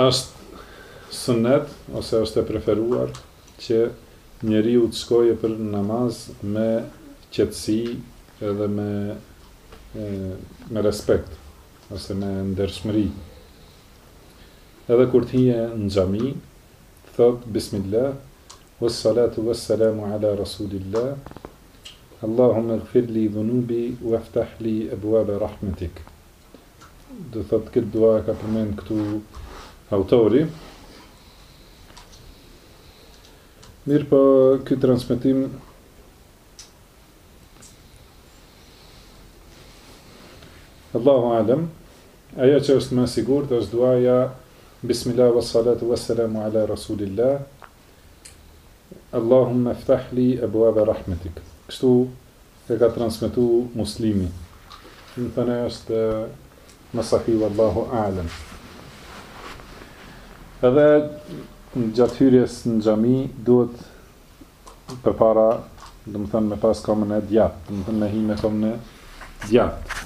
Është sunnet ose është e preferuar që njeriu të shkojë për namaz me qetësi edhe me me respekt ose me ndershmëri. Edhe kur të hije në xhami, thotë bismillah, was salatu was salamu ala rasulillah, Allahumma ighfir li dhunubi waftah li abwaba rahmatik. do thotë, këtë dua e ka përmend këtu autori. Mirëpo, ky transmetim Allahu alem, ajo që është më sigurt është duaja Bismillah wa salatu wa salamu ala rasulillah, Allahumme ftah li ebwabe rahmetik. Kështu e ka transmetu Muslimi. Domethënë është në sahih Allahu a'lem. Edhe gjatë hyrjes në xhami duhet përpara, domethënë me pas kamën e djathtë, domethënë me hi me kamën e djathtë.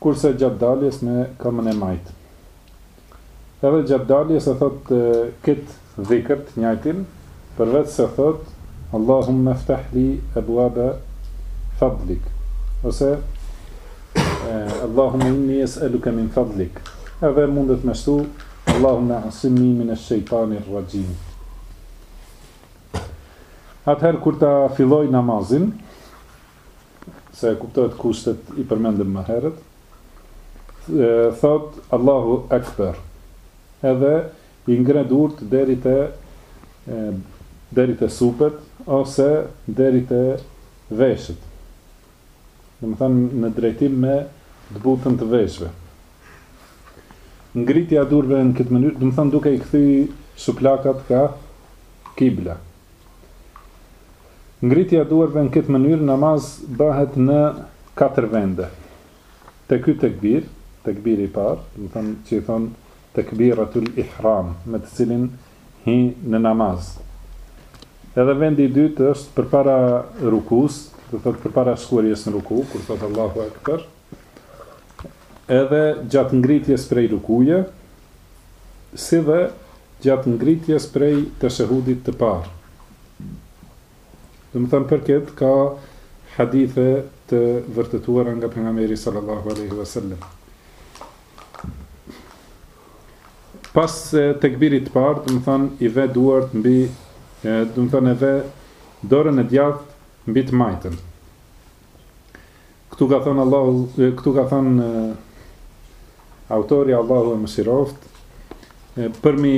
Kurse gjatë daljes me kamën e majtë. Edhe gjatë daljes e thotë kit dhikr të njajtin, përveç se thotë Allahumme ftah li ebwaba fadlik ose Allahumme inni es'eluke min fadlik. Edhe mundet me shtu Allahumme asimni minesh shejtanir rraxhim. Atëherë kur ta filloj namazin, se kuptohet kushtet i përmendëm më herët, thotë Allahu Ekber, edhe i ngre durt deri te deri te supet ose deri te veshët, domethënë në drejtim me të butën të veshëve. Ngritja e durve në këtë mënyrë, domethënë duke i kthy suplakat ka kibla. Ngritja e duarve në këtë mënyrë namaz bëhet në katër vende. Te ky tekbir, tekbiri i parë, domethënë që i thonë tekbiratul ihram, me të cilin hi në namaz. Edhe vendi i dytë është përpara rukus, do thotë përpara shkuarjes në ruku, kur thotë Allahu Akbar. edhe gjatë ngritjes prej rukuje, si dhe gjatë ngritjes prej teshehudit të parë. Domethënë për këtë ka hadithe të vërtetuar nga pejgamberi sallallahu aleyhi wa sallam. Pas tekbirit të parë, domethënë i ve duart mbi, domethënë e ve dorën e djathtë mbi të majtën. Këtu ka thënë Allahu, këtu ka thënë autori Allahu e mëshiroft, përmi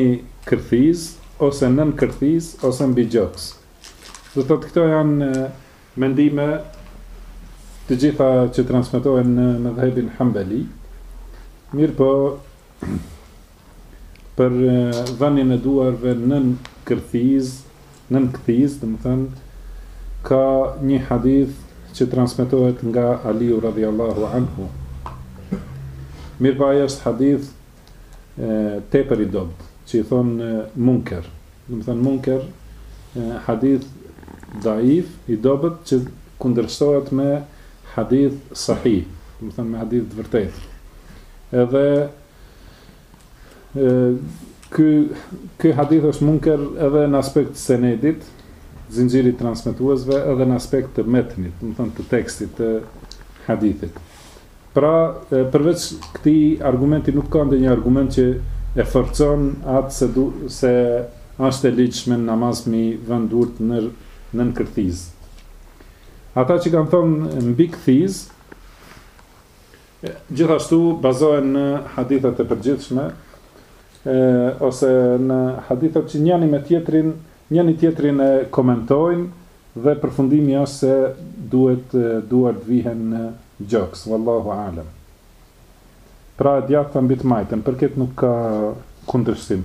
kërthiz, ose nën kërthiz, ose mbi gjoks. Dhe të të këto janë mendime të gjitha që transmitohen në mëdhebin Hambeli, mirëpo për vënien e duarve nën kërthiz, nën kthiz, domethënë ka një hadith që transmetohet nga Aliu radhiyallahu anhu. Mirëpo është hadith tepër i dobt, që i thon Munker. Domethënë Munker hadith daif i dobët që kundërshtohet me hadith sahih, domethënë me hadith të vërtetë. Edhe Ky ky hadith është munker edhe në aspekt të senedit, zinxhirit transmetuesve edhe në aspekt të metnit, domethonë të tekstit të hadithit. Pra, përveç këtij argumenti nuk ka ndonjë argument që e forcon atë se du, se është e ligjshme në namaz me i vënë durt në nën kërthiz. Ata që kanë thonë mbi kërthiz Gjithashtu bazohen në hadithet e përgjithshme e, ose në hadithet që njëni me tjetrin, njëni tjetrin e komentojnë dhe përfundimi është se duhet duart të vihen në gjoks, wallahu alem. Pra e djathta mbi të majtën, për këtë nuk ka kundërshtim.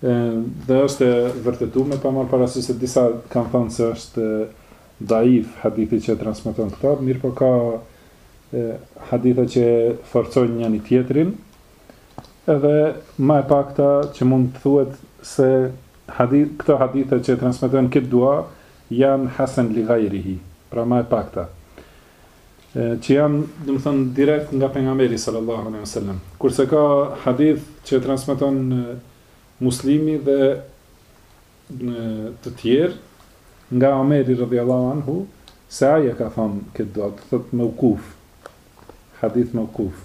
Dhe është e vërtetume pa marrë parasysh se disa kanë thënë se është daif hadithi që e transmeton këtë, mirëpo ka hadithe që forcojnë njëri tjetrin. Edhe më e pakta që mund të thuhet se hadith këto hadithe që e transmetojnë këtë dua janë hasan li ghairihi, pra më e pakta. që janë, domethënë, direkt nga pejgamberi sallallahu alejhi wasallam. Kurse ka hadith që e transmeton Muslimi dhe të tjerë nga Omeri radhiyallahu anhu se ai e ka thënë këtë dua, do të thotë meukuf. Hadith meukuf.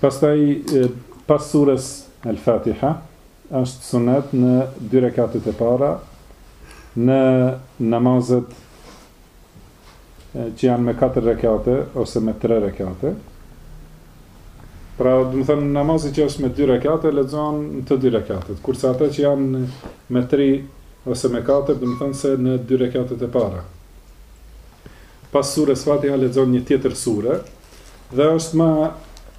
Pastaj pas sures El Fatiha është sunet në dy rekatet e para në namazet që janë me katër rekate ose me tre rekate. Pra, domethënë namazi që është me dy rekate lexon në të dy rekatet, kurse ata që janë me tri ose me katër, domethënë se në dy rekatet e para. Pas sures Fatiha lexon një tjetër sure, Dhe është më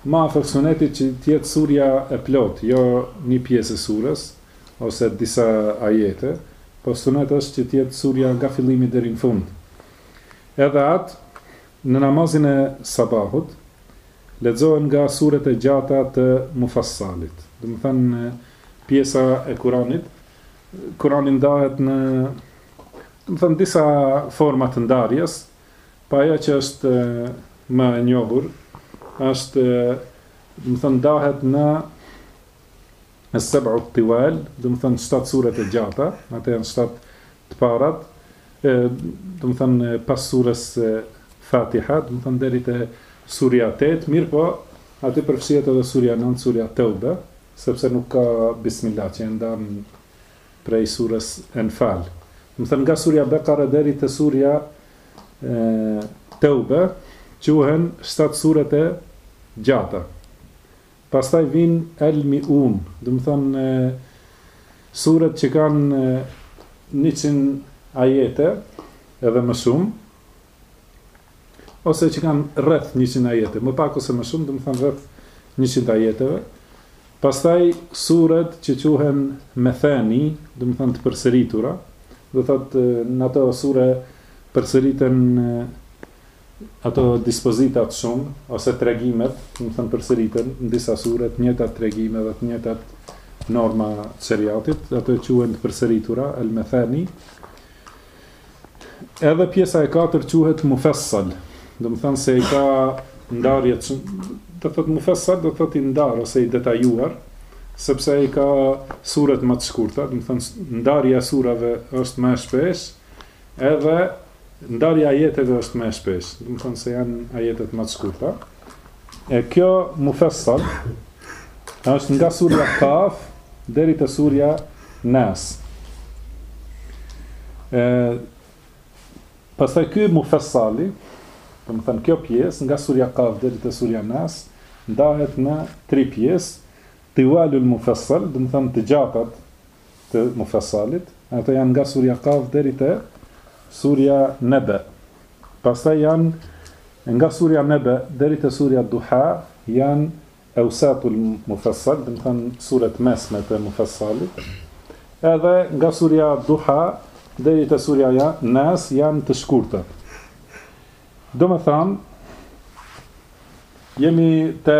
më afër Sunetit që të jetë Surja e plotë, jo një pjesë e Surës, ose disa ajete, po Sunet është që të jetë Surja nga fillimi deri në fund. Edhe atë, në namazin e Sabahut, lexohen nga suret e gjata të Mufassalit, domethënë pjesa e Kuranit, Kurani ndahet në, domethënë disa forma të ndarjes, Po ajo që është më e njohur është, domethënë ndahet në As-Sab'u Tiwal, domethënë shtatë suret e gjata, ato janë shtatë të parat, e, domethënë pas surës Fatiha, domethënë deri te surja 8, mirëpo aty përfshihet edhe surja 9, surja Teube, sepse nuk ka Bismillah që e ndan prej Surës Enfal, domethënë nga Surja Bekare deri te Surja Teube quhen shtatë suret e gjata. Pastaj vijnë El Mi'un, domethënë suret që kanë njëqind ajete edhe më shumë, ose që kanë rreth njëqind ajete, më pak ose më shumë, domethënë rreth njëqind ajeteve. Pastaj suret që quhen methani, domethënë të përsëritura, do thotë në ato sure përsëriten ato dispozitat shumë ose tregimet, domethënë përsëriten në disa sure të njëjtat tregime dhe të njëjtat norma të sheriatit, ato quhen të përsëritura el-methani. Edhe pjesa e katërt quhet mufassal, domethënë se i ka ndarje që do thotë mufassal do thotë i ndarë ose i detajuar, sepse i ka suret më të shkurta, domethënë ndarja e surave është më e shpesh, edhe ndarja e ajeteve është më e shpesh, domethënë se janë ajetet më të shkurta. E kjo mufassal është nga surja Kaf deri te surja Nas. E pastaj ky mufassali, domethënë kjo pjesë nga surja Kaf deri te surja Nas ndahet në tri pjesë. Tiwalul mufassal, domethënë të gjatat të Mufassalit, ato janë nga surja Kaf deri te surja Nebe. Pastaj janë nga surja Nebe deri te surja Duha, janë Eusatul Mufassal, domethënë suret e mesme të Mufassalit. Edhe nga surja Duha deri te surja ja, Nas janë të shkurtër. Domethënë jemi te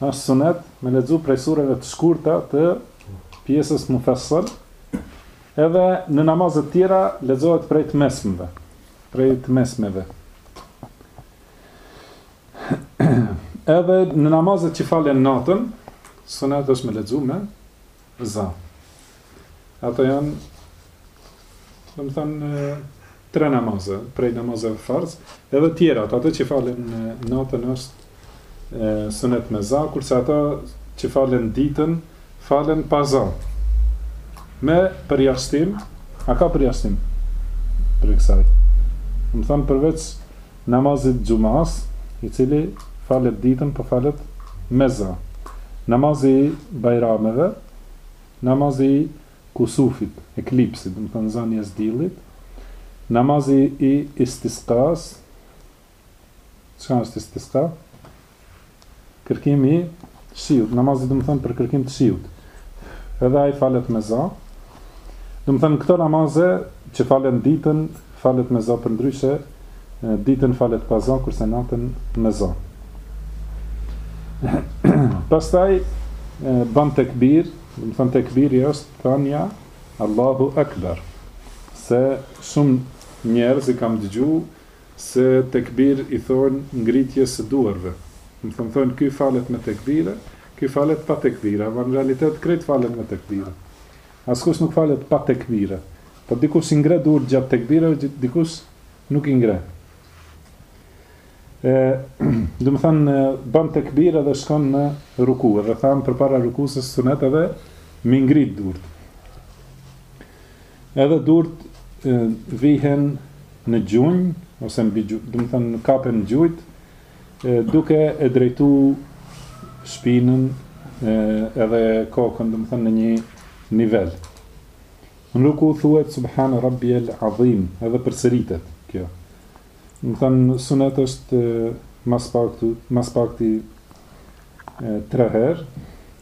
Është sunet me lexu prej sureve të shkurta të pjesës Mufassal, edhe në namazet të tjera lexohet prej të mesmeve, prej të mesmeve. edhe në namazet që falen natën, sunet është me lexu me Za. Ato janë, domethanë, tre namaze, prej namazeve farz, edhe të tjerat, ato që falen natën është e, sunet me za, kurse ato që falen ditën, falen pa za. Me përjashtim, a ka përjashtim? Prej kësaj. Domethanë përveç Namazit të xhumasë, i cili falet ditën po falet me za. Namazi i bajrameve, namazi i kusufit, eklipsit, domethënë zanies së diellit, namazi i istiskasë, çka është istiska? Kërkim i shiut, namazi domethënë për kërkim të shiut. Edhe ai falet me za. Domethënë këto namaze që falen ditën, falet me za përndryshe, ditën falet pa za, kurse natën me za. Pastaj ban tekbir, domethënë tekbiri është thania Allahu Akbar. Se shumë njerëz i kam dëgju Se tekbir i thonë ngritjes së duarve. Domethënë thonë ky falet me tekbire, ky falet pa tekbire, ama në realitet krejt falen me tekbire. Askush nuk falet pa tekbire. Po dikush i ngre duart gjatë tekbireve, dikush nuk i ngre. E, domethënë bën tekbir edhe shkon në ruku, edhe thamë përpara rukusë sunet është me ngrit duart. Edhe durt vihen në gjunjë ose mbi gjunjë, domethanë kapen gjujt, duke e drejtu shpinën edhe kokën, domethënë në një nivel. Në ruku thuhet subhane rabbijel adhim, edhe përsëritet kjo. Domethanë sunet është ma s'paktu, ma s'pakti tre herë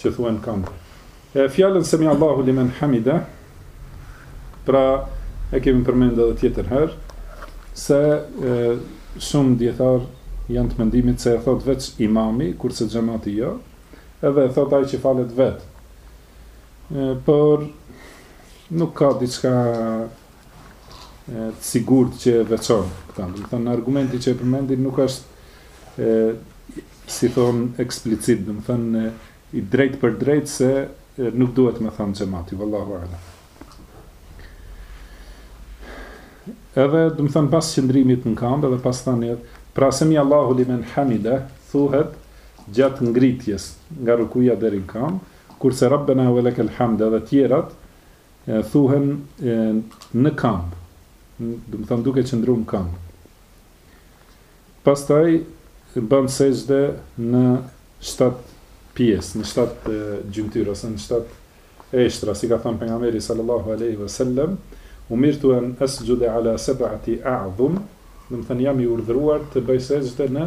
që thuhen n'kambë. E fjalën semiallahu limen hamideh, pra e kemi përmendë edhe tjetër herë, se e, shumë djetarë janë të mendimit se e thot veç imami, kurse xhemati jo, edhe e thot ai që falet vetë. Por nuk ka diçka e të sigurt që e veçon këta. Domethënë argumenti që e përmendin nuk është e si thon eksplicit, domethënë i drejtpërdrejtë se nuk duhet me thënë xhemati, vallahu alem. Edhe, domethënë, pas qëndrimit në kambë, edhe pas thënë, pra semi Allahu li men hamida, thuhet gjatë ngritjes nga rukuja deri në kambë, kurse rabbena e ve lekel hamd edhe tjerat, Thuhen në kambë, domethënë duke qëndru në kambë. Pastaj ban sexhde në shtat pjesë, në shtat gjymtyrë ose në shtat eshtra, si ka thënë pejgamberi sallallahu alejhi ve selem, umirtu en esxhude ala seb'ati a'dhum, domethënë jam i urdhëruar të bëj sexhde në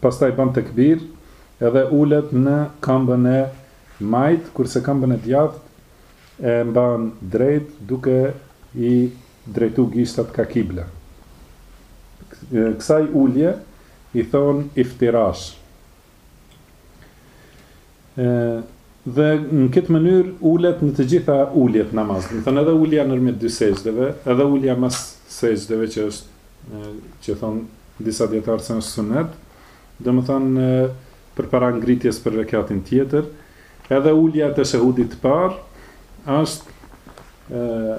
pastaj ban tekbir edhe ulet në kambën e majtë kurse kambën e djathtë e mban drejt duke i drejtu gishtat ka kibla. Kësaj ulje i thonë iftirash. E, dhe në këtë mënyrë ulet në të gjitha uljet n'namaz. Domethënë edhe ulja nërmjet dy sexhdeve, edhe ulja mas sexhdeve që është, e, që thonë disa dijetarë se është sunet, domethënë përpara ngritjes për rekatin tjetër, edhe ulja e teshehudit të parë, është e,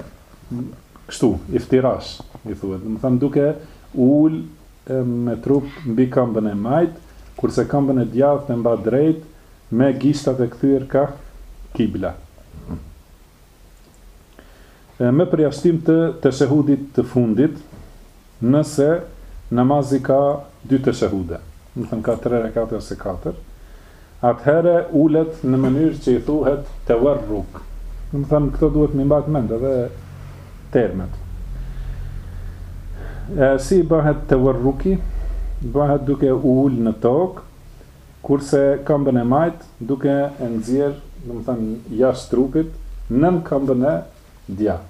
kështu, iftirash, i thuhet, domethënë duke u ul e me trup mbi kambën e majtë, kurse kambën e djathtë e mban drejt me gishtat e kthyer kah kibla, e me përjashtim të teshehudit të fundit, nëse namazi ka dy teshehude, domethënë ka tre rekate ose katër, Atëherë ulet në mënyrë që i thuhet teverruk. Domethënë këto duhet mi mbajt mend edhe termet. E si bëhet teverruki? Bëhet duke u ul në tokë, kurse kambën e majtë duke e nxjerr, domethënë jashtë trupit, nën kambën e djathtë.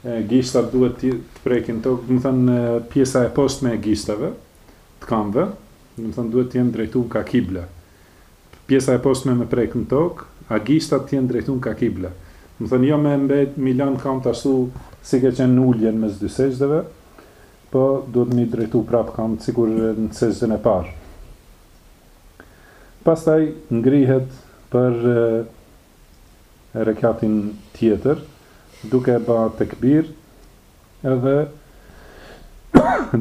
Gishtat duhet të prekin tokë, domethënë pjesa e poshtme e gishtave, të kamëve, domethënë duhet të jenë drejtun ka kibla. Pjesa e poshtme me prek në tokë, a gishtat të jenë drejtun ka kibla. Domethënë jo me mbet, mi lan kamt ashtu si ke qenë n'ulje në mes dy sexhdeve, po duhet mi drejtu prapë kamt sikur në sexhdën e parë. Pastaj ngrihet për rekatin tjetër duke e ba tekbir edhe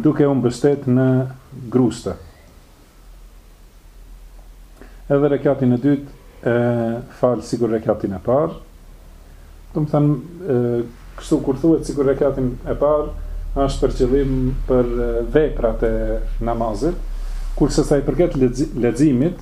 duke u mbështet në grushte. Edhe rekatin e dytë e fal sikur rekatin e parë. Domethanë, kështu kur thuhet sikur rekatin e parë, është për qëllim për veprat e namazit, kurse sa i përket leximit,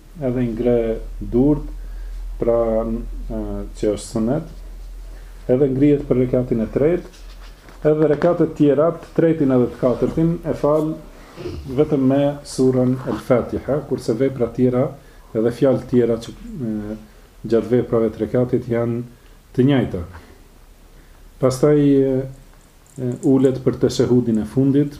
Edhe i ngre duart, pra që është sunet, edhe ngrihet për rekatin e tretë, edhe rekatet tjera, të tretin edhe të katërtin, e fal vetëm me surën El Fatiha, kurse veprat tjera edhe fjalët tjera që gjatë veprave të rekatit janë të njajta. Pastaj ulet për teshehudin e fundit,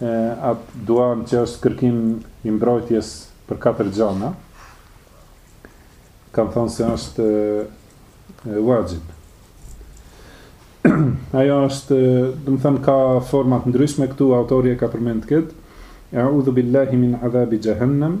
e atë duanë që është kërkim i mbrojtjes për katër gjana, kanë thonë se është vaxhib. Ajo është, domethanë, ka forma të ndryshme, këtu autori e ka përmend këtë, eudhu billahi min adhabi xhehennem,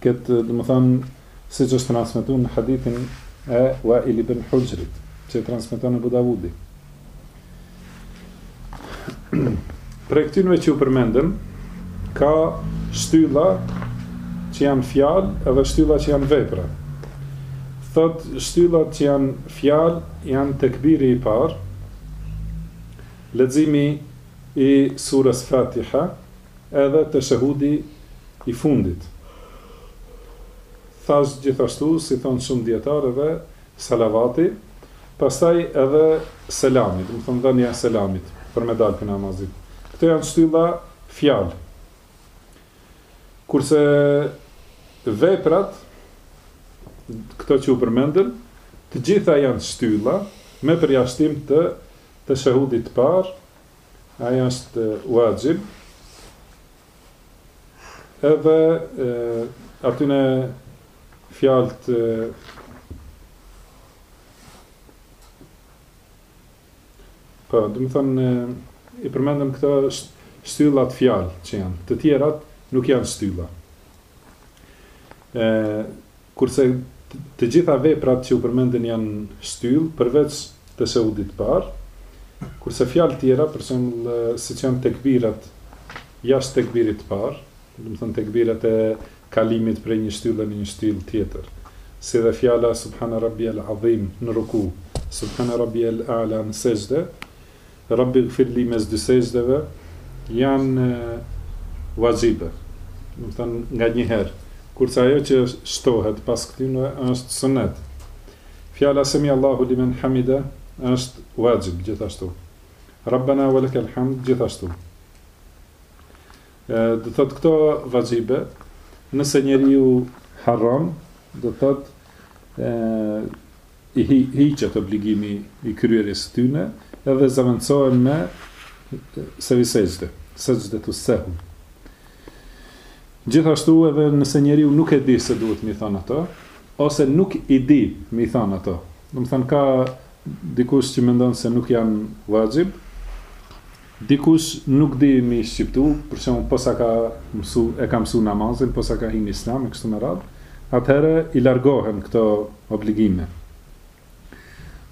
Këtë, domethanë, siç është transmetuar në hadithin e Wa'il ibn Hujrit, që e transmeton Abu Davudi. Prej këtynve që u përmendën, ka shtylla që janë fjalë edhe shtylla që janë vepra. Thotë shtyllat që janë fjalë janë tekbiri i parë, leximi i surës Fatiha, Edhe teshehudi i fundit thashë gjithashtu si thonë shumë dijetarë edhe salavati pastaj edhe selami domethanë dhënia e selamit për me dalë prej namazit këto janë shtylla fjalë kurse veprat këto që u përmendën të gjitha janë shtylla me përjashtim të teshehudit të parë Ai është vaxhib. Edhe aty në fjalët Po, domethanë i përmendëm këto shtyllat fjalë që janë. Të tjerat nuk janë shtylla. E, kurse të gjitha veprat që u përmendën janë shtyllë, përveç teshehudit të parë, kurse fjalët tjera, për shembull, siç janë tekbirat jashtë tekbirit të parë, domethanë tekbirat e kalimit prej një shtylle në një shtyllë tjetër, si dhe fjala subhana rabbi al-azim në ruku, subhana rabbi al-a'la në sexhde, Rabbigfir li mes dy sexhdeve janë waxhibe, domethënë nga një herë, kurse ajo që shtohet pas këtyre është sunnet. Fjala Semi Allahu limen hamide është waxhib gjithashtu. Rabbena wa lekel hamd gjithashtu. Domethënë këto waxhibe, nëse njeriu harron, do të thotë i hiqet obligimi i kryerjes së tyne edhe zëvendësohen me sehvi sexhde, sexhdetu sehw. Gjithashtu edhe nëse njeriu nuk e di se duhet mi thënë ato, ose nuk i di mi thënë ato. Domethënë ka dikush që mendon se nuk janë waxhib, Dikush nuk di mi shqiptu, për shembull posa e ka mësu, e ka mësu namazin, posa ka hi në Islam e kështu me radhë, atëherë i largohen këto obligime.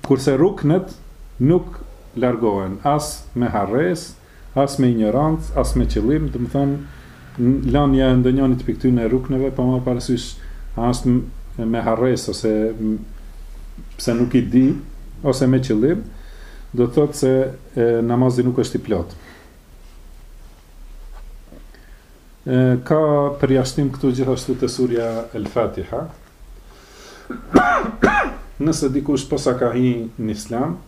Kurse ruknet nuk largohen as me harresë, as me injorancë, as me qëllim, domethënë, Lënia e ndonjënit prej këtyne rukneve pa marrë parasysh a është me harresë ose pse nuk i di, ose me qëllim, do të thotë se namazi nuk është i plotë. Ka përjashtim këtu gjithashtu te surja El Fatiha. Nëse dikush posa ka hi në islam,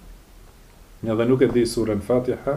edhe nuk e di surën Fatiha,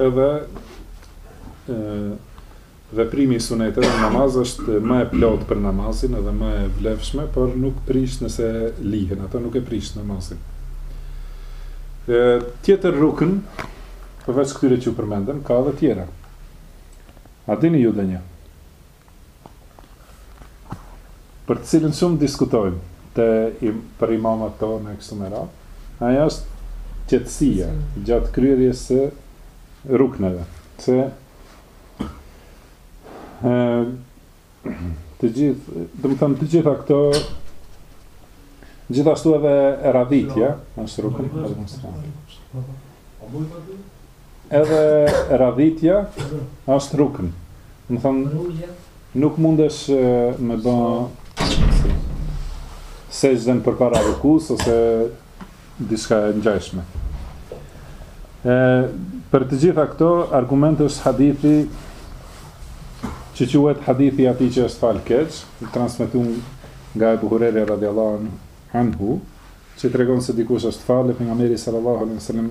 Edhe veprimi i sunetit në namaz është më e plotë për namazin edhe më e vlefshme, por nuk prish nëse lihen, ato nuk e prish namazin. E, tjetër rukën, përveç këtyre që përmendëm, ka edhe tjera. A dini ju ndonjë? për të cilën shumë diskutojmë te për imamat tonë e kështu me radhë, ajo është qetësia gjatë kryerjes së rukneve, se të gjithë, domethënë të gjitha këto gjithashtu edhe radhitja, është rukn, edhe mos Edhe radhitja është rukn. Domethënë, nuk mundesh me bë sexhden përpara rukusë, ose diçka e ngjashme. E, për të gjitha këto, argument është hadithi që quhet hadithi i atij që është falë keq, i transmetun nga Ebu Hurejre radiallahu anhu, që tregon se dikush është falë, Pejgamberi sallallahu alejhi we sel-lem,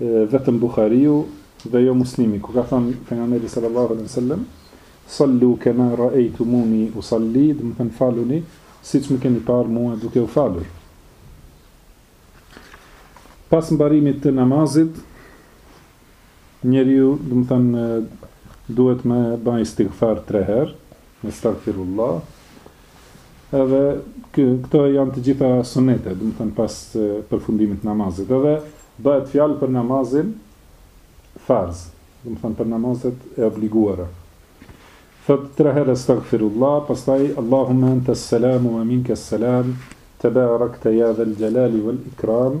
vetëm Buhariu dhe jo Muslimi, ku ka thënë pejgamberi sallallahu alejhi ve sellem, Sallu kema ra'aytumuni usalli, domethënë faluni siç më keni parë mua duke u falur. Pas mbarimit të namazit, njeriu, domethënë duhet me ba istighfar 3 herë, Estagfirullah. Edhe këto janë të gjitha sunete, domethënë pas përfundimit të namazit. Edhe bëhet fjalë për namazin farz, domethënë për namazet e obliguara. Thotë tre herë estagfirullah, pastaj Allahumma anta salamu wa minka salam, tabarakta ya dhal jalali wal ikram.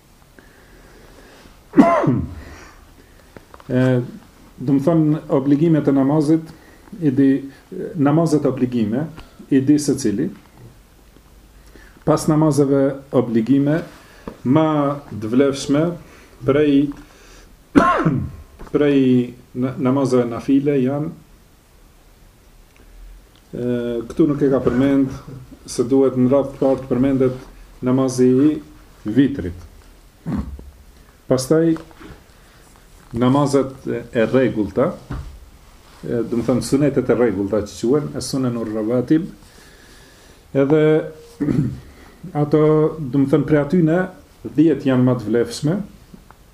e domethënë obligimet e namazit i di namazet obligime i di secili pas namazeve obligime ma të vlefshme prej prej namazeve nafile janë Këtu nuk e ka përmend se duhet në radhë të parë të përmendet namazi i vitrit. Pastaj namazet e rregullta, domethënë sunetet e rregullta që quhen es-sunen er-ravatib. Edhe ato, domethënë prej atyne 10 janë më të vlefshme,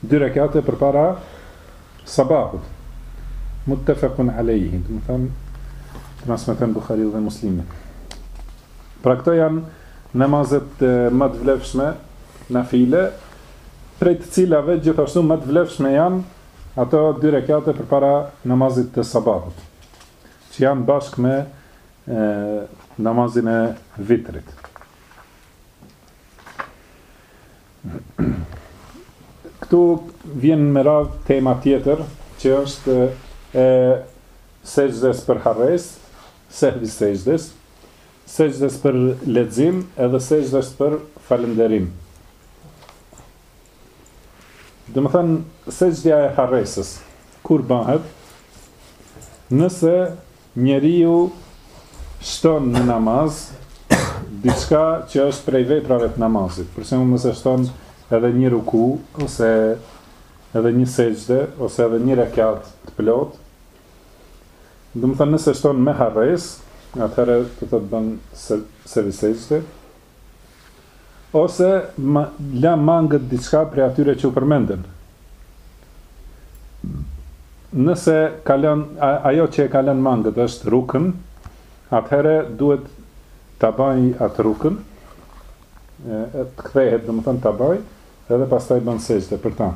Dy rekate përpara sabahut. Muttefekun alejhi, domethënë transmeton Buhariu dhe Muslimi. Pra këto janë namazet më të vlefshme nafile, prej të cilave gjithashtu më të vlefshme janë ato dy rekate përpara namazit të sabahut, që janë bashkë me namazin e vitrit. Këtu vjen me radhë tema tjetër, që është e sexhdes për harresë, sehvi sexhdes, sexhdes për lexim edhe sexhdes për falënderim. Domethënë, sexhdja e harresës, kur bëhet, nëse Njeriu shton në namaz diçka që është prej veprave të namazit. Për shembull, nëse shton edhe një ruku ose edhe një sexhde ose edhe një rekat të plotë, domethënë nëse shton me harresë, atëherë do të bën sehvi sexhde, Ose la mangët diçka prej atyre që u përmendën. Nëse ajo që e ka lënë mangët është rukën, atëherë duhet ta bëjë atë rukën, të kthehet, domethënë ta bëjë, edhe pastaj bën sexhde për ta.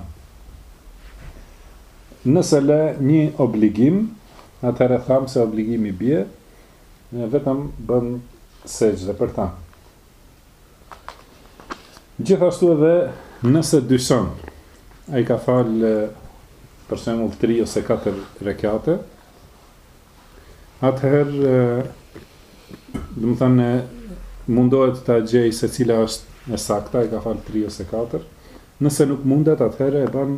Nëse lë një obligim, atëherë thamë se obligimi bie Ne vetëm bën sexhde për ta. Gjithashtu edhe nëse dyshon, a i ka fal për shembull 3 ose 4 rekate, atëherë domethënë mundohet ta gjejë se cila është e sakta, a i ka fal 3 ose 4. Nëse nuk mundet, atëherë e bën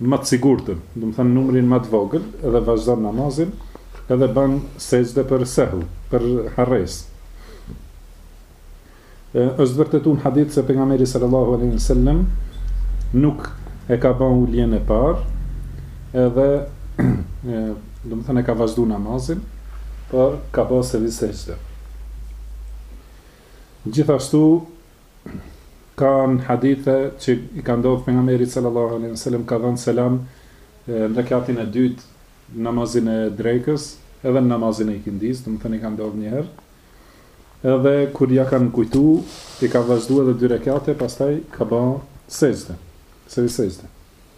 më të sigurtën, domethënë numrin më të vogël dhe vazhdon namazin edhe bën sexhde për sehw, për harresë. Është vërtetuar në hadith se pejgamberi sallallahu alaihi wasallam nuk e ka bë uljen e parë, edhe domethënë e ka vazhdu namazin, por ka bërë sehvi sexhde. Gjithashtu Ka në hadithe që i ka ndodh pejgamberit sallallahu alejhi ve selem ka dhënë selam në rekatin e dytë në namazin e drekës edhe në namazin e ikindisë, domethënë i ka ndodh një herë. Edhe kur ia kanë kujtu, i ka vazhdu edhe dy rekate, pastaj ka bë sexhde, sehvi sexhde.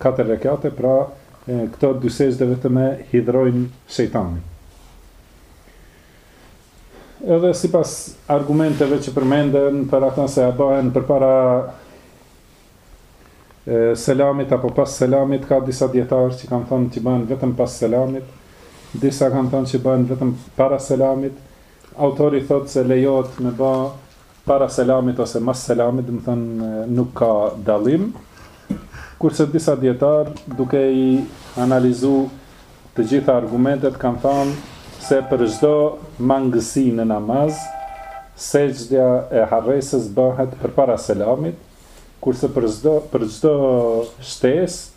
Katër rekate, pra këto dy sexhde vetëm e hidhrojnë shejtanin. Edhe sipas argumenteve që përmenden për ata se a bëhen përpara selamit apo pas selamit, ka disa dietarë që kanë thënë që bëhen vetëm pas selamit, disa kanë thënë që bëhen vetëm para selamit. Autori thotë se lejohet me bë para selamit ose mas selamit, domethënë nuk ka dallim, kurse disa dijetarë duke i analizu të gjitha argumentet kanë thënë se për çdo mangësi në namaz sexhdja e harresës bëhet përpara selamit, kurse për çdo për çdo shtesë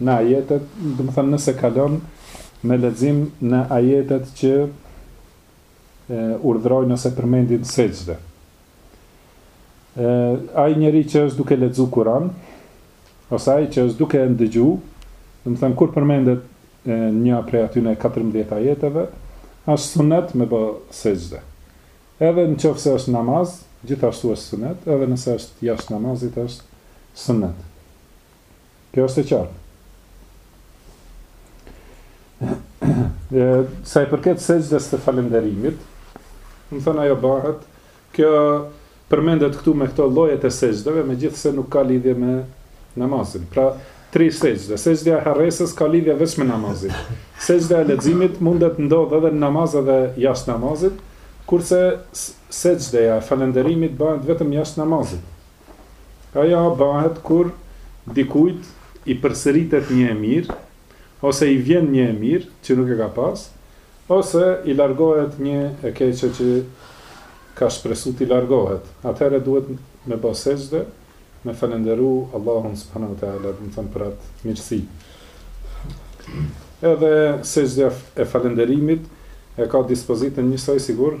Në ajetet, domethënë nëse kalon me lexim në ajetet që urdhërojnë ose përmendin sexhde. Ai njeri që është duke lexu Kur'an ose ai që është duke e ndëgju, domethënë kur përmendet një prej atyne 14 ajeteve, është sunet me bë sexhde. Edhe në qofë se është në namaz, gjithashtu është sunet, edhe nëse është jashtë namazit është sunet. Kjo është e qartë. E, sa i përket sexhdes të falenderimit, domethënë ajo bëhet, kjo përmendet këtu me këto llojet e sexhdeve, megjithëse nuk ka lidhje me namazin. Pra, tri sexhde, sexhdja e harresës ka lidhje veç me namazin. Sexhdja e leximit mund të ndodhë edhe në namaz edhe jashtë namazit, kurse sexhdja e falenderimit bëhet vetëm jashtë namazit. Ajo bahet kur dikujt i përsëritet një e mirë, ose i vjen një e mirë që nuk e ka pas, ose i largohet një e keqe që ka shpresu t'i largohet, atëherë duhet me ba sexhde, me falenderu Allahun subhanahu wa ta'ala, domethënë për atë mirësi. Edhe sexhdja e falenderimit e ka dispozitën njësoj sikur